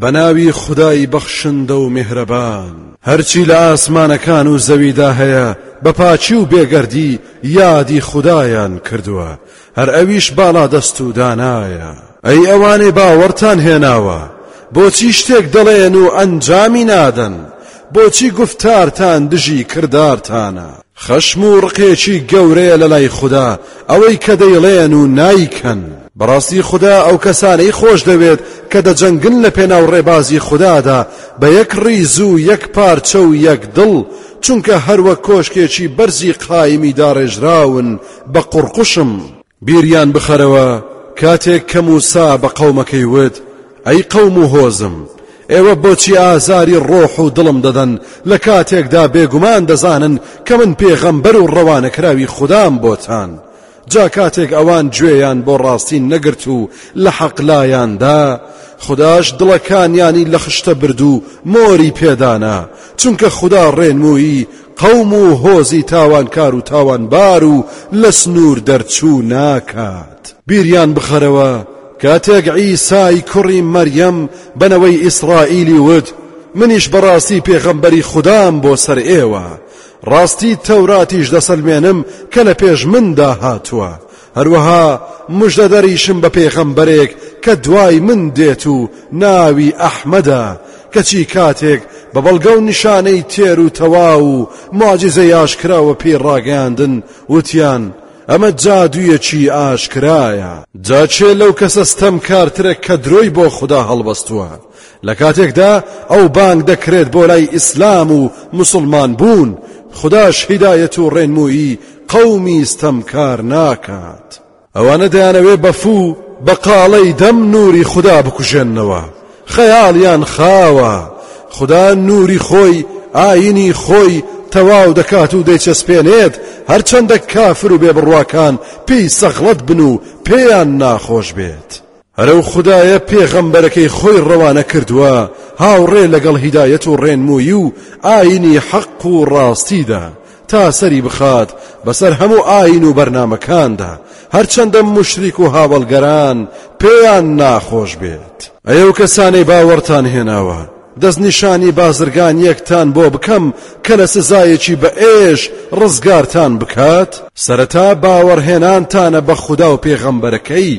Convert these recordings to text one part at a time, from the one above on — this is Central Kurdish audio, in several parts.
بە ناوی خودای بەخشندە و میهرەبان. هەرچی لە ئاسمانەکان و زەویدا هەیە بە پاکی و بێگەردی یادی خودایان کردووە، هەر ئەویش باڵادەست و دانایە. ئەی ئەوانەی باوەڕتان هێناوە، بۆچی شتێک دەڵێن و ئەنجامی نادەن، بۆچی گوفتارتان دژی کردارتانە؟ خەشم و ڕقێکی گەورەیە لەلای خودا ئەوەی کە دەیڵێن و نایکەن. بەڕاستی خودا ئەو کەسانەی خۆشدەوێت کە دەجەنگن لەپێناو ڕێبازی خودادا بە یەک ڕیز و یەک پارچە و یەک دڵ، چونکە هەروەک کۆشکێکی بەرزی قایمی داڕێژراون بە قوڕقوشم. بیریان بخەرەوە کاتێک کە موسا بە قەومەکەی وت، ئەی قەوم و هۆزم، ئێوە بۆچی ئازاری ڕۆح و دڵم دەدەن لە کاتێکدا بێگومان دەزانن کە من پێغەمبەر و ڕەوانەکراوی خودام بۆتان، جا کاتێک ئەوان گوێیان بۆ ڕاستی نەگرت و لە حەق لایان دا، خوداش دڵەکانیانی لە خشتە برد و مۆری پێدانا، چونکە خودا ڕێنموویی قەوم و هۆزی تاوانکار و تاوانبار و لە سنوور دەرچوو ناکات. بیریان بخەرەوە کاتێک عیسای کوڕی مەریەم بە نەوەی ئیسرائیلی وت، منیش بەڕاستی پێغەمبەری خودام بۆ سەر ئێوە، ڕاستی تەوراتیش دەسەلمێنم کە لە پێش مندا هاتووە، هەروەها مژدە دەریشم بە پێغەمبەرێک کە دوای من دێت و ناوی ئەحمەدە، کەچی کاتێک بە بەڵگە و نیشانەی تێر و تەواو و موعجیزەی ئاشکراوە پێی ڕاگەیاندن، وتیان، ئەمە جادوویەکی ئاشکرایە. جا کێ لەو کەسە ستەمکارترە کە درۆی بۆ خودا هەڵبەستووە؟ لە کاتێکدا ئەو بانگ دەکرێت بۆ لای ئیسلام و موسڵمان بوون، خوداش هیدایەت و ڕێنموویی قەومی ستەمکار ناکات. ئەوانە دەیانەوێت بە فوو بەقاڵەی دەم نووری خودا بکوژێننەوە، خەیاڵیان خاوە، خودا نووری خۆی، ئایینی خۆی، تەواو دەکات و دەیچەسپێنێت، هەرچەندە کافر و بێبڕواکان پێی سەغڵەت بن و پێیان ناخۆش بێت. ئەرە و خودایە پێغەمبەرەکەی خۆی ڕەوانە کردووە هاوڕێ لەگەڵ هیدایەت و ڕێنمووی و ئاینی حەق و ڕاستیدا تا سەری بخات بەسەر هەموو ئاین و بەرنامەکاندا هەرچەندە موشریک و هاوەڵگەران پێیان ناخۆش بێت ئەی ئەو کەسانەی باوەڕتان هێناوە دەستنیشانی بازرگانیەکتان بۆ بکەم کە لە سزایەکی بە ئێش ڕزگارتان بکات سەرەتا باوەڕهێنانتانە بە خودا و پێغەمبەرەکەی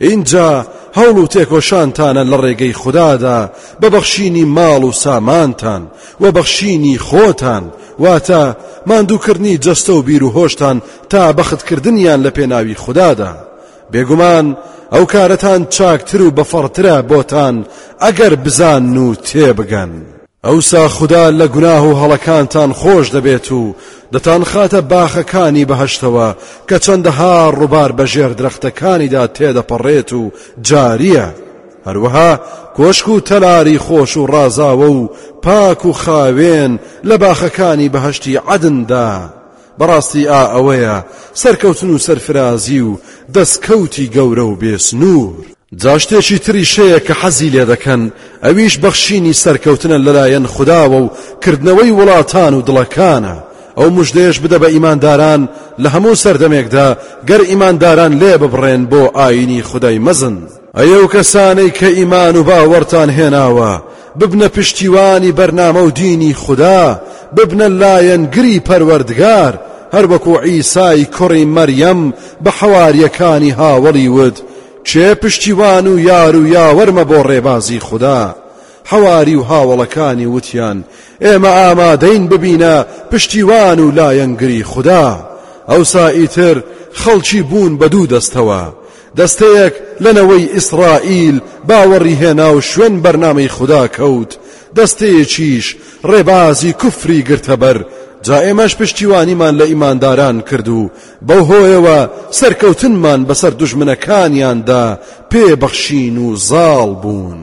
ئینجا هەوڵ و تێکۆشانتانە لە ڕێگەی خودادا بە بەخشینی ماڵ و سامانتان و بەخشینی خۆتان واتە ماندووکردنی جەستە و بیر و هۆشتان تا بەختکردنیان لە پێناوی خوددادا بێگومان ئەو کارەتان چاکتر و بەفەڕترە بۆتان ئەگەر بزان و تێبگەن. ئەوسا خودا لە گوناه و هەڵەکانتان خۆش دەبێت و دەتانخاتە باخەکانی بەهەشتەوە کە چەندەها ڕووبار بەژێر درەختەکانیدا تێدەپەڕێت و جارییە هەروەها کۆشک و تەلاری خۆش و ڕازاوە و پاک و خاوێن لە باخەکانی بەهەشتی عەدندا بەڕاستی ئا ئەوەیە سەرکەوتن و سەرفرازی و دەستکەوتی گەورە و بێ سنوور. جا شتێکی تریش هەیە کە حەزی لێ دەکەن، ئەویش بەخشینی سەرکەوتنە لەلایەن خوداوە و کردنەوەی وڵاتان و دڵەکانە، ئەو موژدەیەش بدە بە ئیمانداران لە هەموو سەردەمێکدا گەر ئیمانداران لێ ببڕێن بۆ ئایینی خودای مەزن. ئەی ئەو کەسانەی کە ئیمان و باوەڕتان هێناوە، ببنە پشتیوانی بەرنامە و دینی خودا، ببنە لایەنگری پەروەردگار، هەروەکو عیسای کوڕی مەریەم بە حەوارییەکانی هاوەڵی وت، کێ پشتیوان و یار و یاوەرمە بۆ ڕێبازی خودا؟ حەواری و هاوەڵەکانی وتیان، ئێمە ئامادەین ببینە پشتیوان و لایەنگری خودا. ئەوسا ئیتر خەڵکی بوون بە دوو دەستەوە، دەستەیەک لە نەوەی ئیسرائیل باوەڕی هێنا و شوێن بەرنامەی خودا کەوت، دەستەیەکیش ڕێبازی کوفری گرتە بەر، جا ئێمەش پشتیوانیمان لە ئیمانداران کرد و بەو هۆیەوە سەرکەوتنمان بەسەر دوژمنەکانیاندا پێ بەخشین و زاڵ بوون.